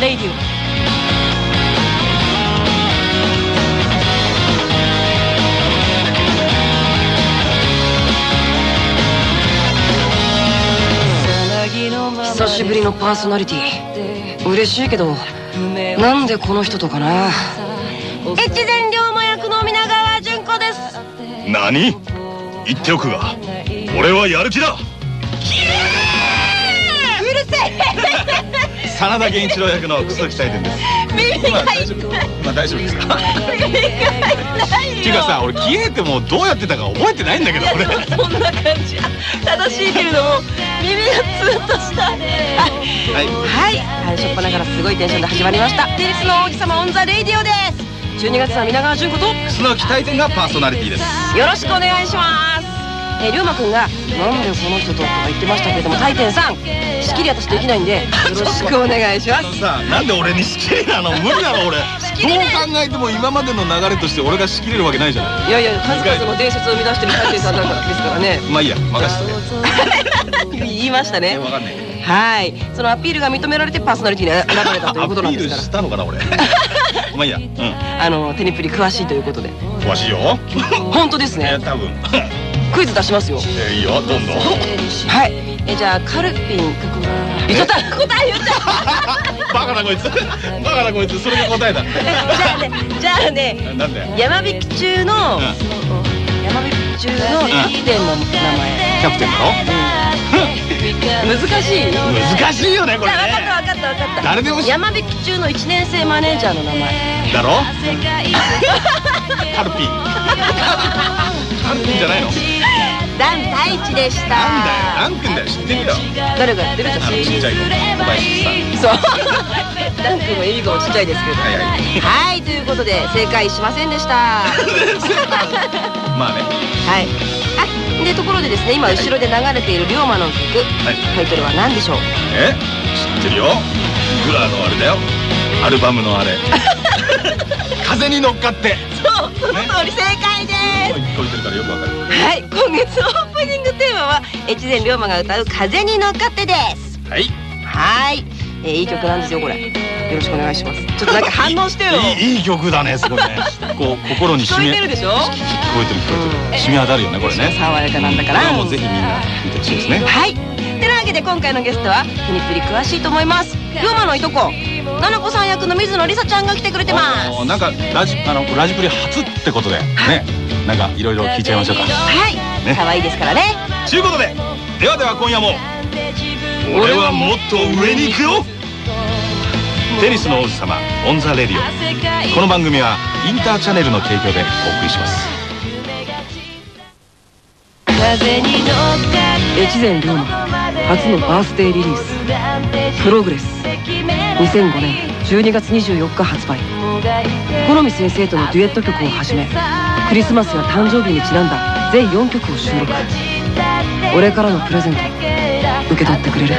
レイディオ。久しぶりのパーソナリティ。嬉しいけどなんでこの人とかな？越前龍馬役の皆川淳子です。何？言っておくが俺はやる気だ。うるせえ 真田弦一郎役の楠大典です。耳が痛い。今大丈夫ですか？っていうかさ俺消えてもどうやってたか覚えてないんだけど俺。そんな感じ。正しいけれども耳がツーンとした。はい。はいはい最初っ端からすごいテンションで始まりました。テニスの王子様 on the Radio です。12月は皆川淳子とよ楠木大天がパーソナリティです。ろしくお願いしますえー、龍馬くんが「なんでこの人と」とか言ってましたけれども大天さん仕切り私できないんで よろしくお願いします。さあなんで俺に仕切りなの？無理だろ俺。どう考えても今までの流れとして俺が仕切れるわけないじゃない。いやいや数々の伝説を生み出してる大天さんだからですからね。まあいいや任せて。言いましたね。わかんない。けはい。そのアピールが認められてパーソナリティに選ばれたということなんですからアピールしたのかな俺。まあいいや。うん。あのテニプリ詳しいということで。詳しいよ。本当ですね。え多分クイズ出しますよ。えいいよどんどん。はい。えじゃあカルピンリトタン答え言っちゃうバカなこいつ。バカなこいつ。それが答えだじゃあねじゃあね山引き中のうん。山引き中のキャプテンの名キャプテンだろ前難しい。難しいよねこれじゃあ分かったね分かった分かった。誰でも知山引き中の1年生マネージャーの名前。だろ？カルピン。カルピンじゃないの？ダン太一でした。なんだよ何君だよ知ってるよ。誰がやってるじゃん。あのちっちゃい子小林さん。そう。ダン君はエリがちっちゃいですけど。はいはい。はいということで正解しませんでした。まあね。はい。あでところでですね今後ろで流れている龍馬の曲。はい。タイトルは何でしょう？え知ってるよ。グラのあれだよ。アルバムのあれ。風に乗っかって。そう。その通り正解です。聞こえてるからよくわかるはい今月のオープニングテーマは越前龍馬が歌う「風に乗っかって」です。はい。はい、えーいい曲なんですよこれ。よろしくお願いします。ちょっとなんか反応してよ。いいいい曲だねすごいね。こう心に聞こ染み聞えてるでしょ？こえてる聞こえてる。染み当たるよねこれね。爽やかなんだから。はもうぜひみんな見てほしいですね。はい。てなわけで今回のゲストはテニプリ詳しいと思います。龍馬のいとこ菜々子さん役の水野理紗ちゃんが来てくれてます。なんかラジあのラジプリ初ってことでねなんかいろいろ聞いちゃいましょうか。はい。ね。可愛いですからね。ということでではでは今夜も俺はもっと上に行くよ。テニスの王子様 on the Radioオ。この番組はインターチャネルの提供でお送りします。越前リョーマ初のバースデーリリース「プログレス」2005年12月24日発売。好み先生とのデュエット曲をはじめクリスマスや誕生日にちなんだ全4曲を収録。俺からのプレゼント受け取ってくれる。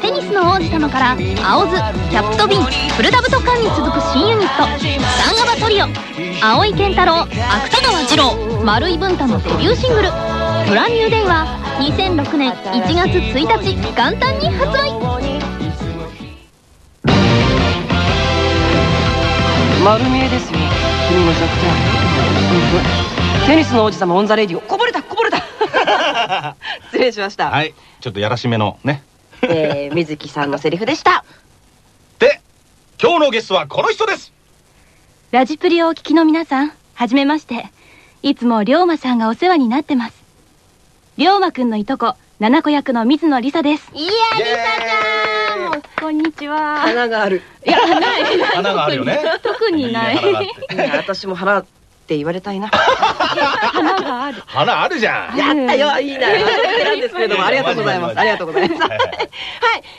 テニスの王子様から青ズキャットビンフルダブトカンに続く新ユニットサンガバトリオ。葵剣太郎芥川慈郎丸井ブン太のデビューシングル「 Brand New Day」は2006年1月1日元旦に発売。丸見えですよ君の弱点うんテニスの王子様 on the Radio こぼれたこぼれた。失礼しました、はい。ちょっとやらしめのね。えー、水野さんのセリフでした。で今日のゲストはこの人です。ラジプリをお聞きの皆さんはじめまして。いつも龍馬さんがお世話になってます。龍馬くんのいとこ七子役の水野りさです。いやイエーイこんにちは。花がある。いやない。花があるよね。特にない。私も花って言われたいな。花がある。花あるじゃん。やったよいいな。なんですけれどもありがとうございます。ありがとうございます。はい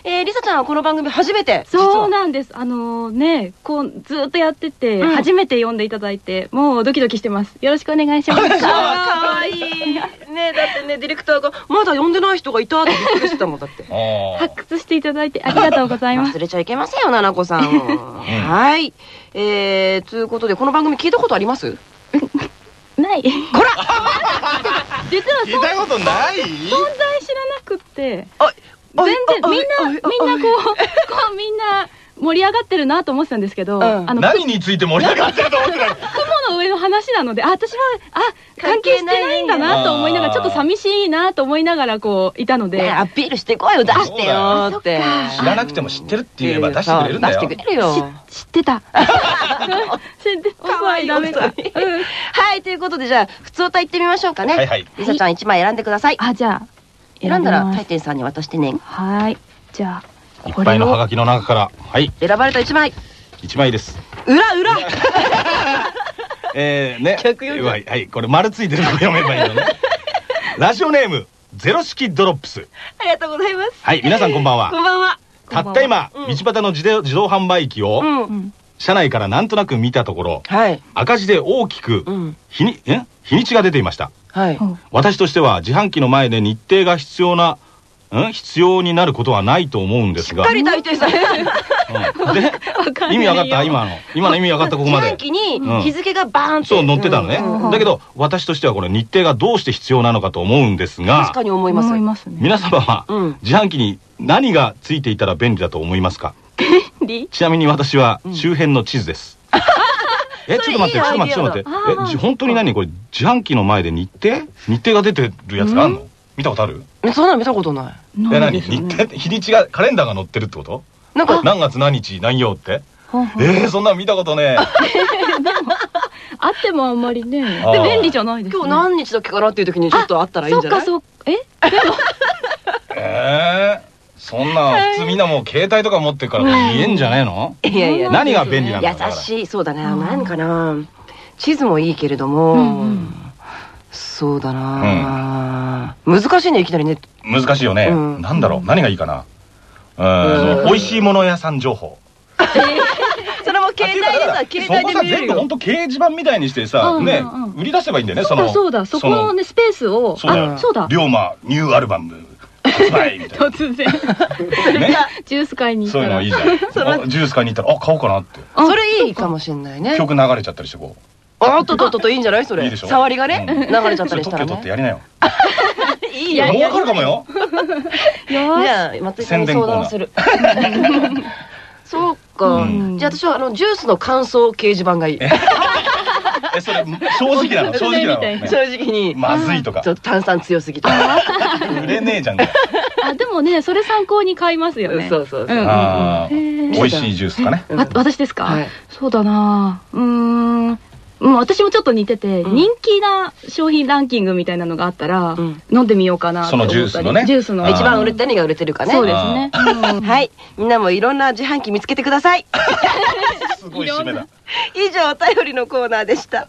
えー、りさちゃんはこの番組初めて？そうななんです。あのね、こう、ずっとやってて、うん。初めて読んでいただいて、もうドキドキしてます。よろしくお願いします。かわいいねだってねディレクターがまだ呼んでない人がいたってびっくりしたもんだって。発掘していただいてありがとうございます。忘。れちゃいけませんよななこさん。はい。えー、ということでこの番組聞いたことあります？ない。こら！実は聞いたことない？存在であ全然あみんなあみんなこうこうみんな盛り上がってるなと思ってたんですけど、ん。あの何について盛り上がってると思ってない雲の上の話なのであ私はあ関係してないんだなと思いながらちょっと寂しいなと思いながらこういたので。アピールしてこいよ出してよ。って知らなくても知ってるって言えば出してくれるんだよ。出してくれるよ。知ってた。知ってた。かわいい。はいということでじゃあ普通歌行ってみましょうかね。はいはい。りさちゃん一枚選んでください。あじゃあ選んだらます大天さんに渡してね。はい。じゃあいっぱいのハガキの中から。はい。選ばれた一枚。1枚です。裏裏 えーね。140はいはいこれ丸ついてるの読めばいいのね。ラジオネームゼロ式ドロップス。ありがとうございます。はい皆さんこんばんこんはばんは。たった今うん。道端の自動自動販売機をうんうん。車内からなんとなく見たところはい。赤字で大きくうん。日にえ？日にちが出ていました。はい。うん。私としては自販機の前で日程が必要なん？必要になることはないと思うんですが。しっかり大天さんうん。で意味わかった？今の。今の意味わかったここまで。自販機にうん。日付がバーンって。そう載ってたのね、うん。だけど私としてはこれ日程がどうして必要なのかと思うんですが。確かに思います。思いますね。皆様はうん。自販機に何がついていたら便利だと思いますか？リちなみに私はうん。周辺の地図です、えちょっと待ってちょっと待ってちょっと待って。えじ本当に何これ？自販機の前で日程？日程が出てるやつがあるの、見たことある？えそんなの見たことない。え何？日程？日にちがカレンダーが載ってるってこと？なんか何月何日何曜って？ほんほんえー、そんなの見たことね あってもあんまりね。で便利じゃないですね。今日何日だっけかなっていう時にちょっとあったらいいんじゃない？そっかそっか。え？えー、そんな普通みんなもう携帯とか持ってるから見えんじゃねえの、いやいや何が便利なんだ優しい。そうだね。うん何かな。地図もいいけれども、うんうんそうだな、難しいねいきなりね。難しいよね、うん。なんだろう？何がいいかな？ううん。ん美味しいもの屋さん情報。それも携帯でさ携帯で見れるよ。全部本当掲示板みたいにしてさ、うんうんねうん。売り出せばいいんだよねそうだそうだそこのねスペースを。そうだよ。あそうだ。龍馬ニューアルバム。発売みたい 突然。なね。ジュース買いに行ったら。そういうのいいじゃん。あジュース買いに行ったらあ買おうかなって。あそれいいかもしれないね。曲流れちゃったりしてこうあっとっとっとといいんじゃないそれいいでしょ触りがね、うん流れちゃったりしたら特許取ってやりなよいいもうわかるかもよじよゃあ松井さんに相談するそうか、うんじゃあ私はあのジュースの感想掲示板がいいえそれ正直なの正直なの、みたいなね正直にまずいとかちょっと炭酸強すぎとか売れねえじゃんあでもねそれ参考に買いますよねそうそうそう、うんあーへー美味しいジュースかねうん私ですか、はいそうだなうーんうん、私もちょっと似てて、うん。人気な商品ランキングみたいなのがあったら、うん。飲んでみようかなと思ったり。そのジュースのね。ジュースの。一番売れて何が売れてるかね。そうですね、うん。はい。みんなもいろんな自販機見つけてください。すごい締めだ。以上お便りのコーナーでした。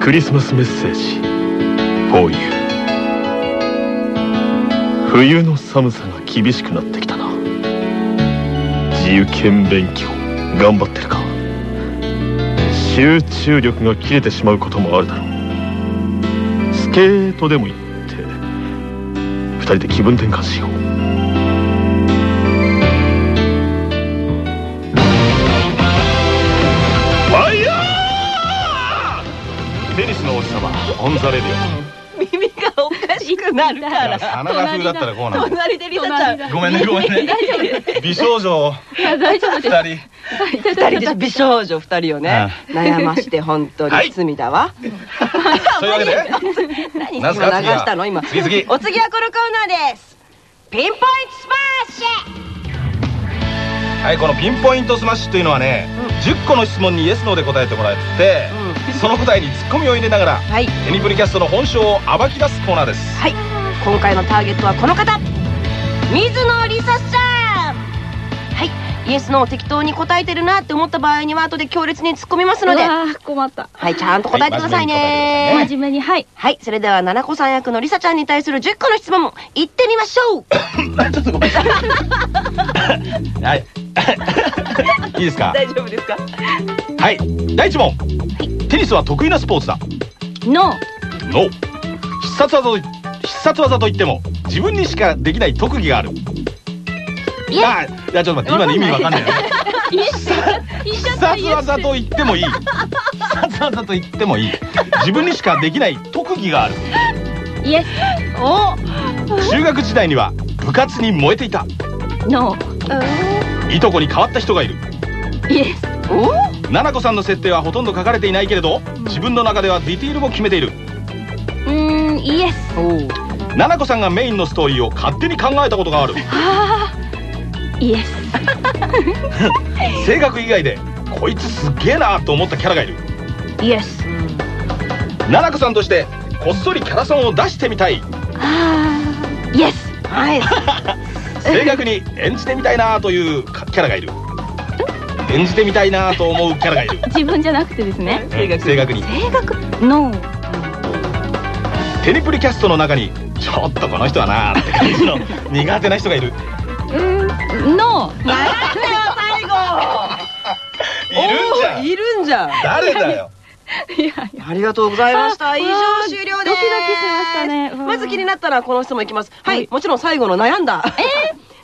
クリスマスメッセージ。For you 冬の寒さが厳しくなってきたな。自由研勉強頑張ってるか。集中力が切れてしまうこともあるだろう。スケートでも行って二人で気分転換しよう。ファイヤー！テニスの王子様 on the Radio 耳がおかしくなるから。真田風だったらこうなんだよ。隣で理紗ちゃん隣ごめんね。ごめんね美少女いや大丈夫です。二人。二人で美少女二人をね悩まして本当はい。に罪だわそういうわけで。何なんす今流したの？今。次次。お次はこのコーナーです。ピンポイントスマッシはいこのピンポイントスマッシュというのはね、10個の質問にイエスノーで答えてもらって、ュその答えにツッコミを入れながらはい。テニプリキャストの本性を暴き出すコーナーです。はい。今回のターゲットはこの方。水野理紗ちゃん。はい。イエスの適当に答えてるなって思った場合には後で強烈に突っ込みますので。うわー困った。はいちゃんと答えてくださいはい真面目にはい。はい。それでは菜々子さん役の理紗ちゃんに対する10個の質問いってみましょう。はい。いいですか？大丈夫ですか？はい。第一問。テニスは得意なスポーツだ。のの必殺技と必殺技といっても自分にしかできない特技がある。イエあいやちょっと待って。今の意味わかんないよ。ね 必必殺技と言ってもいい。必殺技と言ってもいい。自分にしかできない特技がある。スイエスお。中学時代には部活に燃えていた。ノいとこに変わった人がいるーイエスお？奈々子さんの設定はほとんど書かれていないけれど自分の中ではディティールも決めている。うーんイエスお奈々子さんがメインのストーリーを勝手に考えたことがある。あー。イエス性格以外でこいつすっげえなと思ったキャラがいる。イエス菜々子さんとしてこっそりキャラソンを出してみたい。あー。イエスはい性格 に演じてみたいなというかキャラがいる演じてみたいなと思うキャラがいる。自分じゃなくてですね。正確正確に。性格ノーテニプリキャストの中にちょっとこの人はなーって感じの 苦手な人がいる。うーんノー いるんじゃん。いるんじゃん。誰だよ。いやいや。ありがとうございました。あ以上終了です。ドキドキしましたね。うん。まず気になったらこの質問いきます。ははい。いもちろん最後の悩んだ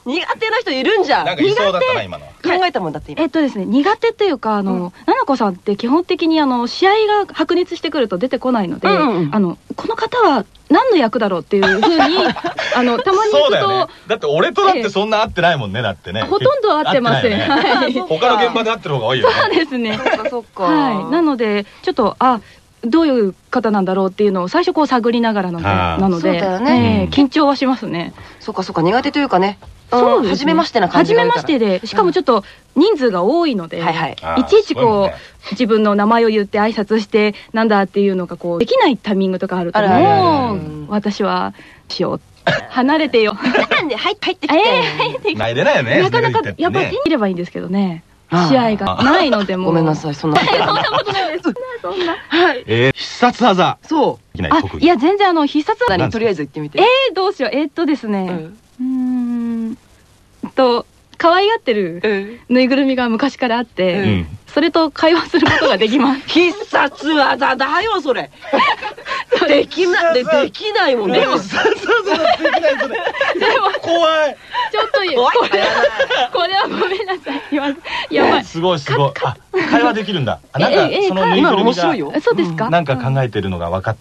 苦手な人いるんじゃん。なんかいそうだったな今の。は考えたもんだって今。えっとですね苦手というかあの、うん。奈々子さんって基本的にあの試合が白熱してくると出てこないので、うんうんうん。あのこの方は何の役だろうっていうふうに あのたまに行くと、そうだよね。だって俺とだってそんな会ってないもんねだってね。ほとんど会ってません。はい。他の現場で会ってる方が多いよそうね。ですね。そっかそっか。はい。なのでちょっとあどういう方なんだろうっていうのを最初こう探りながらなのなので、そうだよね。ええ緊張はしますね。そっかそっか苦手というかね。そう初めましてな感じがあるから。初めましてでしかもちょっと人数が多いので、はいはい。あーいちいちこう、自分の名前を言って挨拶してなんだっていうのがこうできないタイミングとかあるともううん私はしよう。離れてよ。なんで入入ってき えてえないでないよねなかなかやっぱり手に入ればいいんですけどね試合がないのでも。うごめんなさいそんな そんなことないです。そんなえー必殺技。そできないあ特技。いや全然あの必殺う技何とりあえず言ってみて。えー、どうしよう。えー、っとですね。うん。うーんと可愛がってるうん。ぬいぐるみが昔からあって、それと会話することができます。必殺技だよそれ できなでできないもんね。でも必殺技できないそれ怖い。ちょっと怖い。これこれはごめんなさい。やばい。すごいすごい。あ会話できるんだ。あなんかそのぬい。今ぐるみがの面白いよ。そうですか、なんか考えてるのが分かっ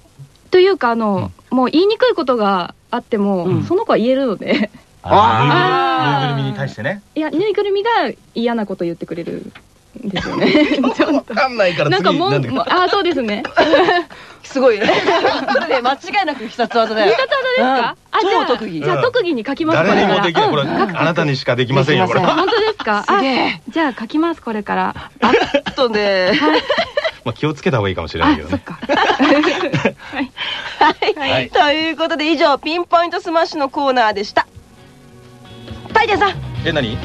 というかあの、もう言いにくいことがあっても、うん。その子は言えるので。ああー。ぬいぐるみに対してね。いやぬいぐるみが嫌なこと言ってくれる。んですよね。ちょっ分かんないからとなんかもうもうあーそうですね。すごいね。これね間違いなく必殺技だよ。必殺技ですか、あじゃ特技。じゃあ特技に書きます誰にもできない。これうん。あなたにしかできませんよこれ。本当ですか？すげじゃあ書きますこれから。あとね。まあ気をつけた方がいいかもしれないけどね。はい、はい。ということで以上ピンポイントスマッシュのコーナーでした。大典さん。え何？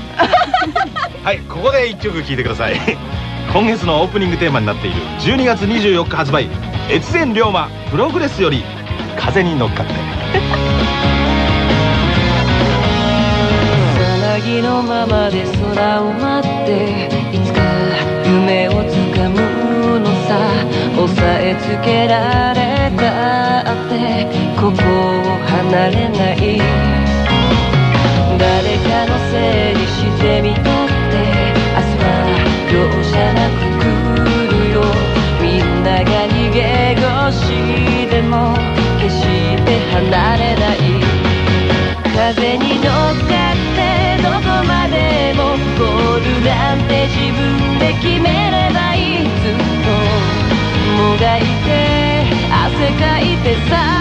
はいここで一曲聴いてください。今月のオープニングテーマになっている12月24日発売越前龍馬プログレスより風に乗っかって。さなぎのままで空を待っていつか夢をつかむのさ押さえつけられたってここを離れない。誰かのせいにしてみた明日は容赦なく来るよ。みんなが逃げ腰でも決して離れない。風に乗っかってどこまでもゴールなんて自分で決めればいい。ずっともがいて汗かいて探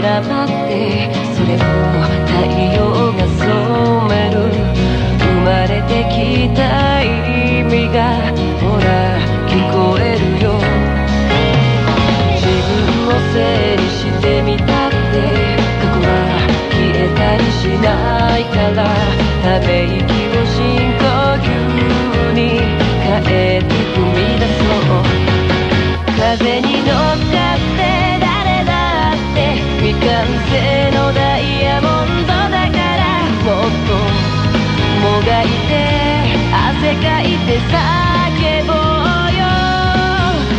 らばってそれを太陽が染める生まれてきた意味がほら聞こえるよ。自分を整理してみたって過去は消えたりしないから。ため息を深呼吸に変えて踏み出そう。風に乗っかってって未完成のダイヤモンドだからもっともがいて汗かいて叫ぼうよ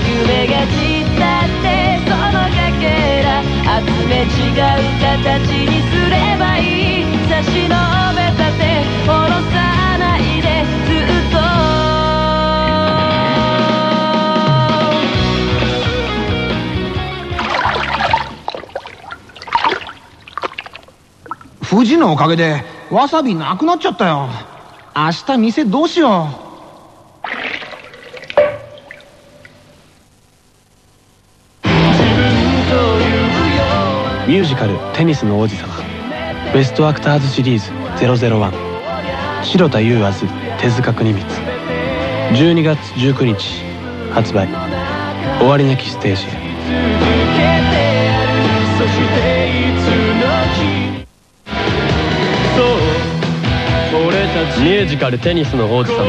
夢が散ったってそのかけら集め違う形にすればいい差し伸べた手下ろさ富士のおかげでわさびなくなっちゃったよ。明日店どうしよう。ミュージカル「テニスの王子様」ベストアクターズシリーズ001白田優明日手塚国光。12月19日発売。終わりなきステージへ。ミュージカル「テニスの王子様」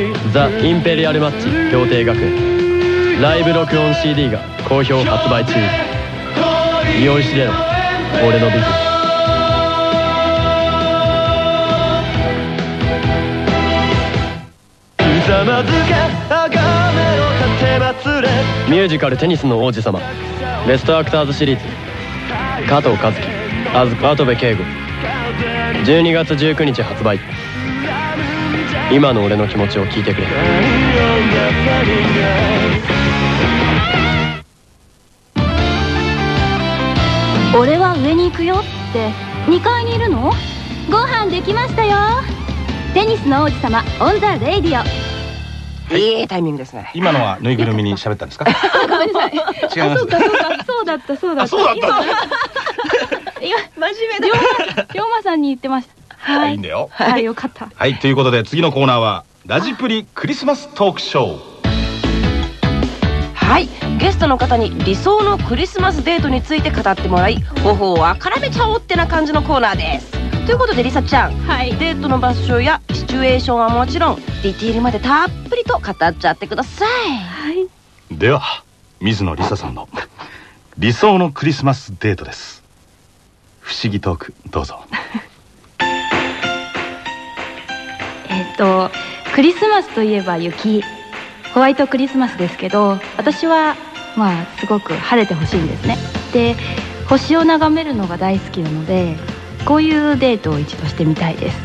「ザ・インペリアルマッチ協定学園」ライブ録音 CD が好評発売中。匂いしれろ俺のビジョンミュージカル「テニスの王子様」ベストアクターズシリーズ。加藤和樹as 跡部景吾。12月19日発売今の俺の気持ちを聞いてくれ。俺は上に行くよって2階にいるの？ご飯できましたよ。テニスの王子様 on the Radio。いいタイミングですね。今のはぬいぐるみに喋ったんですか？ごめんなさい。違います。そうか、そうか、そうだった、そうだった。そうだった。今、今、真面目だ。龍馬さんに言ってました。はい。いいんだよ。はい、よかった。はいということで次のコーナーはラジプリクリスマストークショー。はい。ゲストの方に理想のクリスマスデートについて語ってもらい頬をあからめちゃおうってな感じのコーナーです。ということでりさちゃん。はい。デートの場所やシチュエーションはもちろんディティールまでたっぷりと語っちゃってください。はい。では水野梨沙さんの 理想のクリスマスデートです。不思議トークどうぞ と、クリスマスといえば雪。ホワイトクリスマスですけど、私は、まあ、すごく晴れてほしいんですね。で、星を眺めるのが大好きなので、こういうデートを一度してみたいです。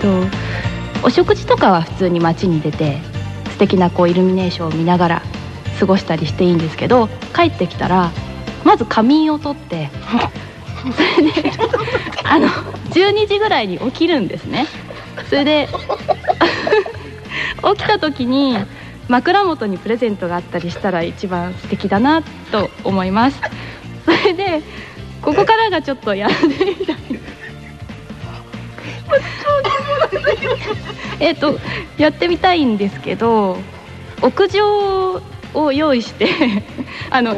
と、お食事とかは普通に街に出て、素敵なこうイルミネーションを見ながら過ごしたりしていいんですけど、帰ってきたら、まず仮眠をとって、それで、あの、12時ぐらいに起きるんですね。それで 起きた時に枕元にプレゼントがあったりしたら一番素敵だなと思います。それでここからがちょっとやってみたい えっとやってみたいんですけど屋上を用意して あの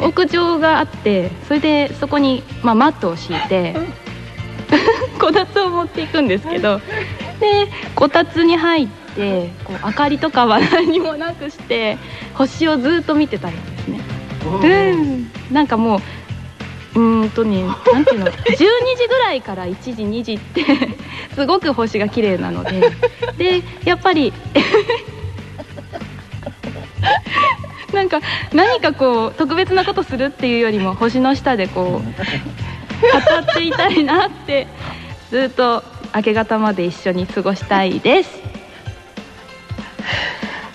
屋上があってそれでそこに、まあ、マットを敷いて こたつを持っていくんですけどでこたつに入ってこう明かりとかは何もなくして星をずっと見てたりですね。うん。なんかもううーんとねなんていうの 12時ぐらいから1時2時って すごく星が綺麗なので。でやっぱりなんか何かこう特別なことするっていうよりも星の下でこう語っていたいなってずっと明け方まで一緒に過ごしたいです。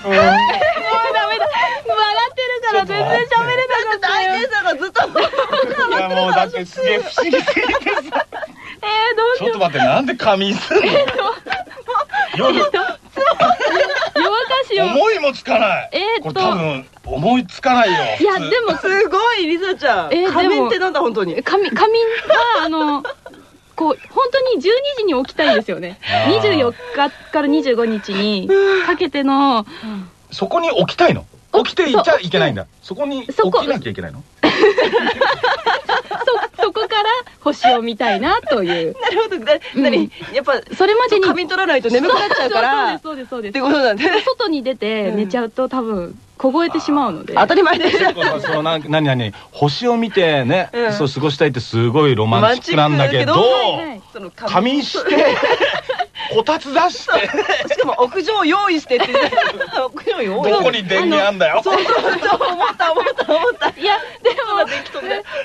もうダメだ笑ってるから全然喋れなかったよ。さんがずっといやもうだってすげえ不思議すぎてさえー、どうしようちょっと待ってなんで仮眠すんの？夜。夜。更かしを思いもつかない。えーっと。これ多分思いつかないよ。いやでも。すごいリサちゃん。えー仮でも。面ってなんだ本当に。仮仮眠はあのこう本当に12時に起きたいんですよね。あー。24日から25日にかけてのそこに起きたいの？起きていちゃいけないんだ。そこに起そこ。きなきゃいけないの？から星を見たいなという。なるほど。なうん。何やっぱそれまでに仮眠取らないと眠くなっちゃうから。っそうですそうですてそう。ですことなんで外に出て寝ちゃうと多分凍えてしまうので。当たり前ですそのな何何？星を見てね、うん。そう過ごしたいってすごいロマンチックなんだけど仮眠してこたつ出して。しかも屋上用意してって。屋上用意。どこに電源あんだよ。そうそうそう思った思った思った。いやでも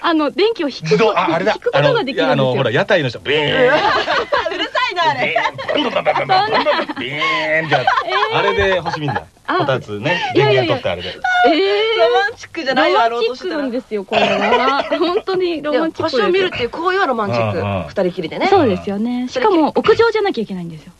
あの電気を引くああれだ。引くことができるんですよ。あのほら屋台の人ビーン。うるさいなあれ。ビーン。ビーンってあれで欲しみんだこたつね電いやいやいや。源取ってあれで。えー。ロマンチックじゃないよあろロマンチックうとしてたんですよこれは。本当にロマンチック。星を見るっていう行為はロマンチック二人きりでね。そうですよね。しかも屋上じゃなきゃいけないんですよ。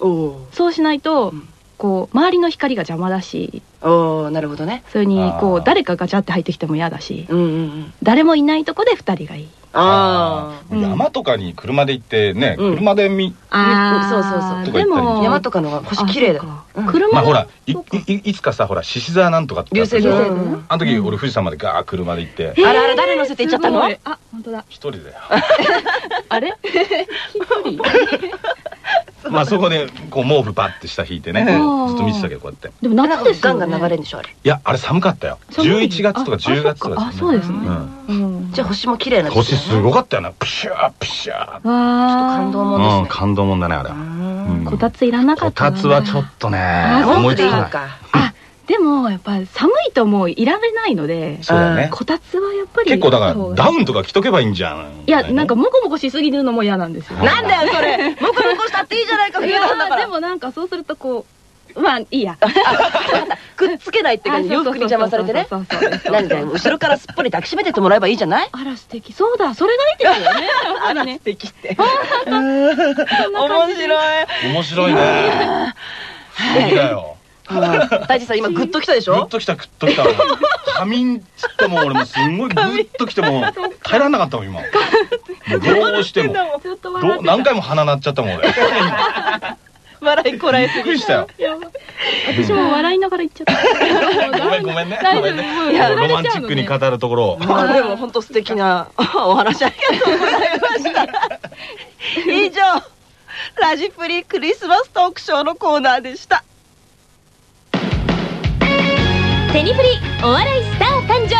おおそうしないと、うん。こう周りの光が邪魔だし。おおなるほどね。それにこう誰かガチャって入ってきても嫌だし。うんうんうん。誰もいないとこで2人がいいああうん。山とかに車で行ってねうん。車で見あそうそうそう。でも山とかの方が星綺麗だ。車まあほらいいいつかさほら獅子座なんとかってあ流星ったでしょ？群。うん。あの時俺富士山までガー車で行ってあれあれ誰乗せて行っちゃったの？あ本当だ一人だよ。あれ？一人？まあそこでこう毛布バッて下引いてねうん。ずっと見てたけどこうやって。でもなんか夏ですよ、ね、ガンガン流れるんでしょあれ。いやあれ寒かったよ。寒い。11月とかあ10月とかあそうですね。うん。うん。じゃあ星も綺麗な星すごかったよな。プシャープシャー。わあ。感動もんですね。うん感動もんだねあれうん。こたついらなかこったなたつはちょっとね思いつかない。あでもやっぱ寒いともういられないのでそうだね。こたつはやっぱり結構だからダウンとか着とけばいいんじゃん。いやなんかモコモコしすぎるのも嫌なんですよ。なんだよそれ。モコモコしたっていいじゃないかい冬なんだから。やでもなんかそうするとこうまあいいや。くっつけないって感じで洋服に邪魔されてね。そうそうそうそうなんだよ後ろからすっぽり抱きしめてってもらえばいいじゃない？あら素敵。そうだそれがいいですよね。あら素ね敵って。面白い。面白いね。素敵だよ大地さん今グッときたでしょ？グッときたグッときた。仮眠つっても俺もすんごいグッときても 耐えられなかったもん今。も うどうしても。何回も鼻鳴っちゃったもん俺。び っ笑いこらえすくりした。よ私も笑いながら言っちゃった。ごめんごめんね。ごめんね。いやロマンチックに語るところあでも本当素敵なお話ありがとうございました。以上ラジプリクリスマストークショーのコーナーでしたテニプリお笑いスター誕生。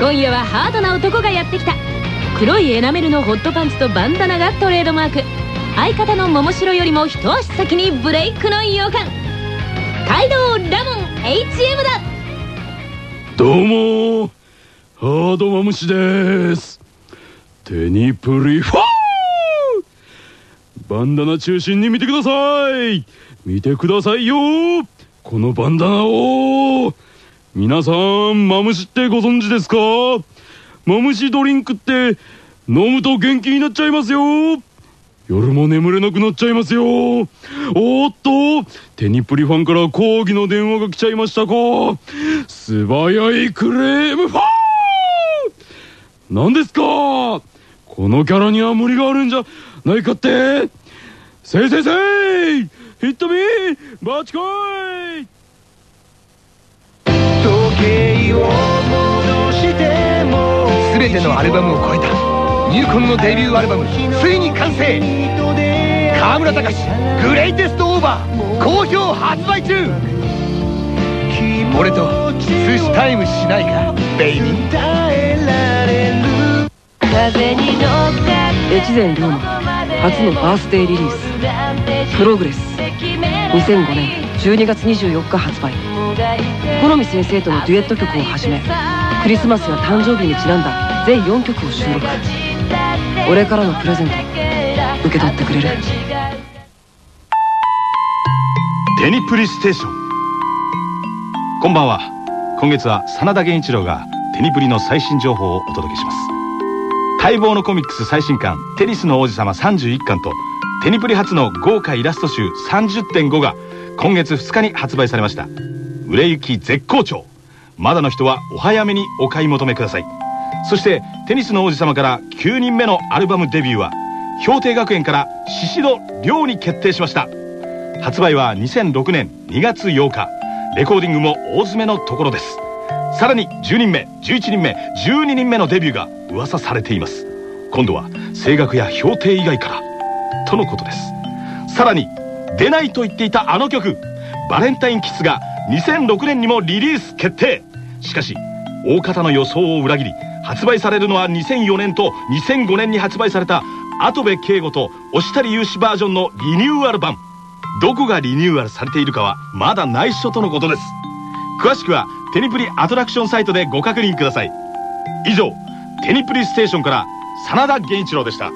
今夜はハードな男がやってきた。黒いエナメルのホットパンツとバンダナがトレードマーク。相方の桃城よりも一足先にブレイクの予感。街道ラモン HM だ。どうもハードマムシです。テニプリファー。バンダナ中心に見てください。見てくださいよこのバンダナを皆さんマムシってご存知ですか？マムシドリンクって飲むと元気になっちゃいますよ。夜も眠れなくなっちゃいますよ。おっとテニプリファンから抗議の電話が来ちゃいましたか。素早いクレームファー何ですか？このキャラには無理があるんじゃないかって。せいせいせい！ヒットミーバチコイ全てのアルバムを超えた。ニューコンのデビューアルバムついに完成。河村隆グレイテストオーバー好評発売中。俺と寿司タイムしないかベイビー。風に乗っかって越前龍馬初のバースデーリリース「プログレス」2005年12月24日発売。好み先生とのデュエット曲をはじめクリスマスや誕生日にちなんだ全4曲を収録。俺からのプレゼント。受け取ってくれる。テニプリステーション。こんばんは。今月は真田源一郎がテニプリの最新情報をお届けします。待望のコミックス最新刊「テニスの王子様31巻」とテニプリ初の豪華イラスト集30.5が今月2日に発売されました。売れ行き絶好調。まだの人はお早めにお買い求めください。そしてテニスの王子様から9人目のアルバムデビューは氷定学園から宍戸亮に決定しました。発売は2006年2月8日。レコーディングも大詰めのところです。さらに10人目11人目12人目のデビューが噂されています。今度は声楽や評定以外からとのことです。さらに出ないと言っていたあの曲バレンタインキスが2006年にもリリース決定。しかし大方の予想を裏切り発売されるのは2004年と2005年に発売された跡部圭吾と押谷雄志バージョンのリニューアル版。どこがリニューアルされているかはまだ内緒とのことです。詳しくはテニプリアトラクションサイトでご確認ください。以上テニプリステーションから真田源一郎でした。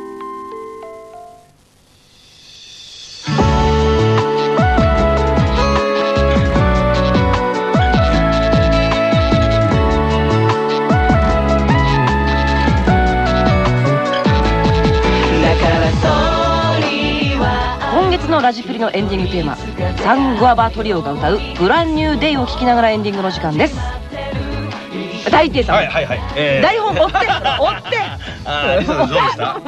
エンディングテーマサングアバトリオが歌う「ブランニューデイ」を聴きながらエンディングの時間です。大抵さん、はいはいはい、えー。台本追って追って。あーリサさんどうでした？不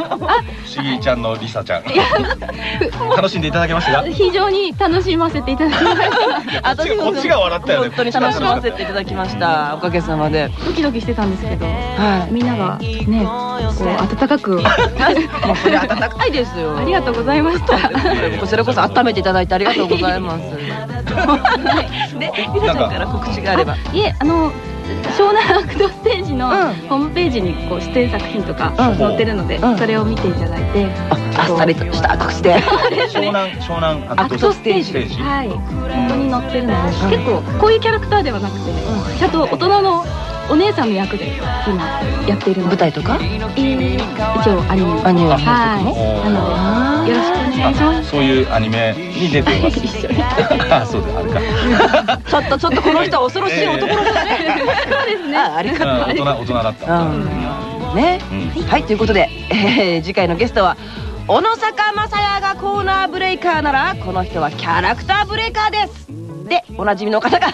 思議ちゃんのリサちゃん。楽しんでいただけましたか？非常に楽しませていただきました。こっちが笑ったよね。本当に楽しませていただきましたおかげさまで。ドキドキしてたんですけど、はい。みんながねこう温かく。もうそれ温かいですよ。ありがとうございました。こちらこそ温めていただいてありがとうございます。でりさちゃんから告知があれば。いえあの湘南アクトステージのホームページにこう出演作品とかうん。載ってるので、うん。それを見ていただいて、あっさりとした告知で。湘南湘南アクトステージ。はい。本当に載ってるので、結構こういうキャラクターではなくて、ちゃんと大人のお姉さんの役で今やっているので。舞台とか？えー一応アニメ。アニメのはい。なのでよろしくお願いしますそういうアニメに出てますあそうだあれかちょっとちょっとこの人は恐ろしい男の子だねそうです。ねありがとう大人大人だったね、はい。ということで、えー次回のゲストは小野坂正也がコーナーブレイカーならこの人はキャラクターブレイカーです。でおなじみの方が。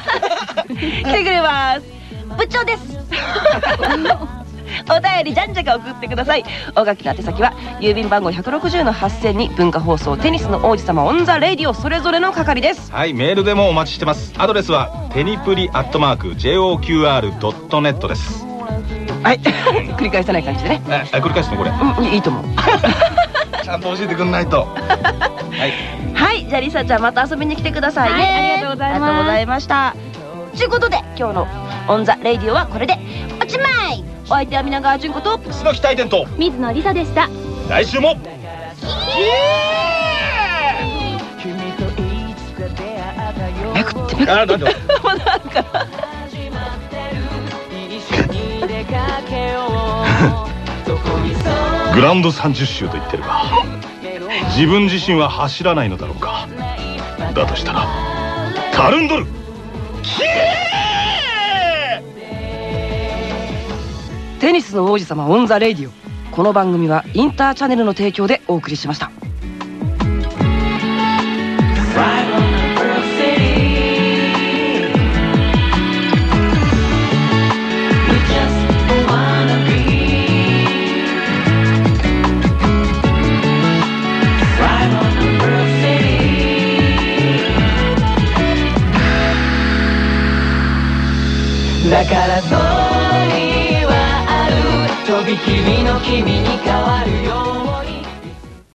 来てくれます部長です。お便りじゃんじゃか送ってください。おハガキの宛先は郵便番号160の8000に文化放送テニスの王子様 on the Radio それぞれの係です。はいメールでもお待ちしてます。アドレスはテニプリアットマーク JOQR.net です。はい。繰り返さない感じでね。えあ繰り返すの？これ。うんいいと思う。ちゃんと教えてくんないと。はい。はい、じゃあ理紗ちゃんまた遊びに来てくださいね。はいありがとうございます。ありがとうございました。ということで今日の on the Radio はこれでおしまい。お相手は皆川純子と楠大典と水野理紗でした。来週も。めくってめくあなんでグランド30周と言ってるが自分自身は走らないのだろうか。だとしたらタルンドルテニスの王子様 on the Radio。この番組はインターチャネルの提供でお送りしました。「だからそう君の君に変わるよ